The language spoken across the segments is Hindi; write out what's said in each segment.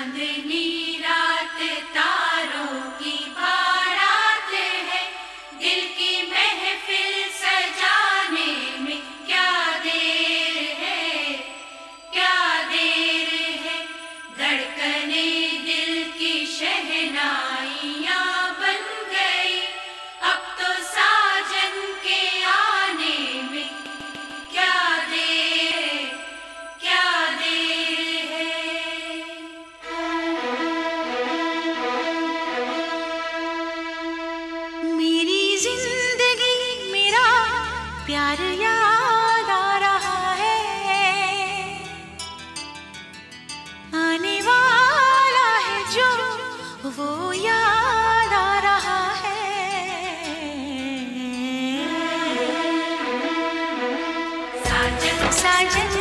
चांदनी रात तारों साजन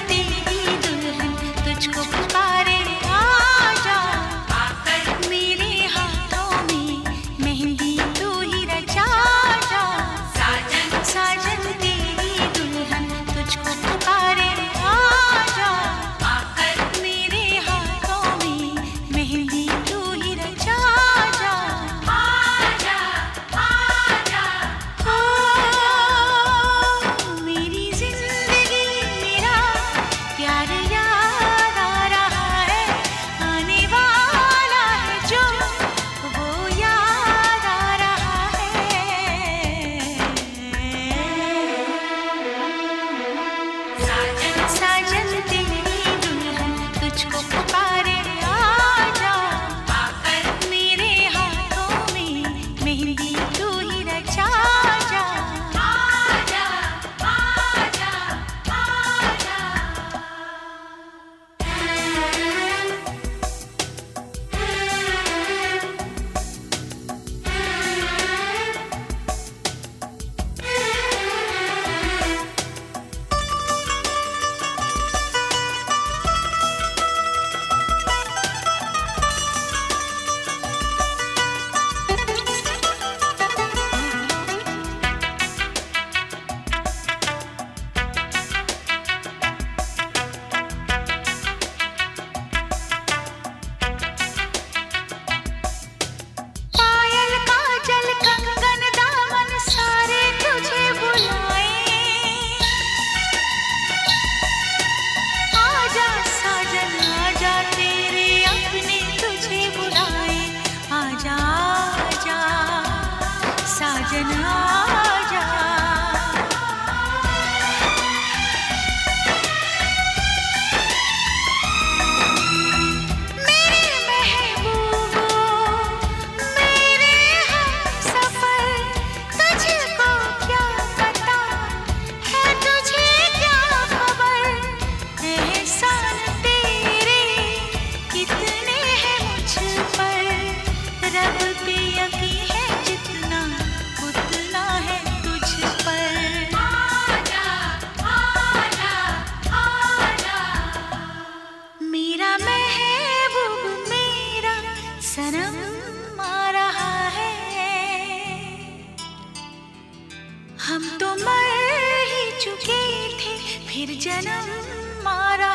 जन्म मारा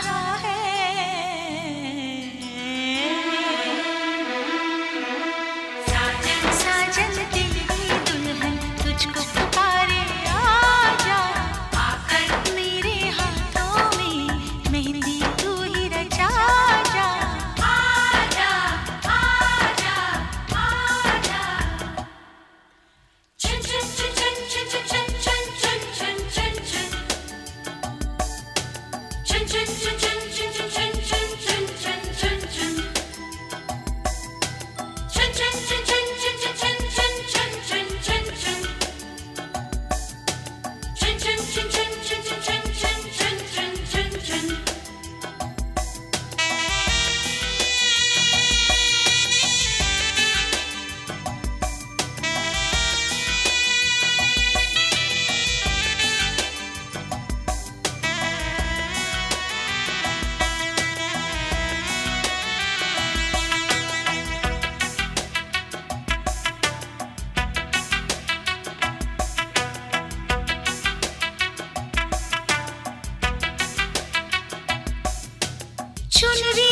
millones de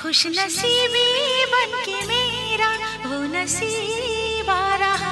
खुश नसीबी बन के मेरा वो नसीब रहा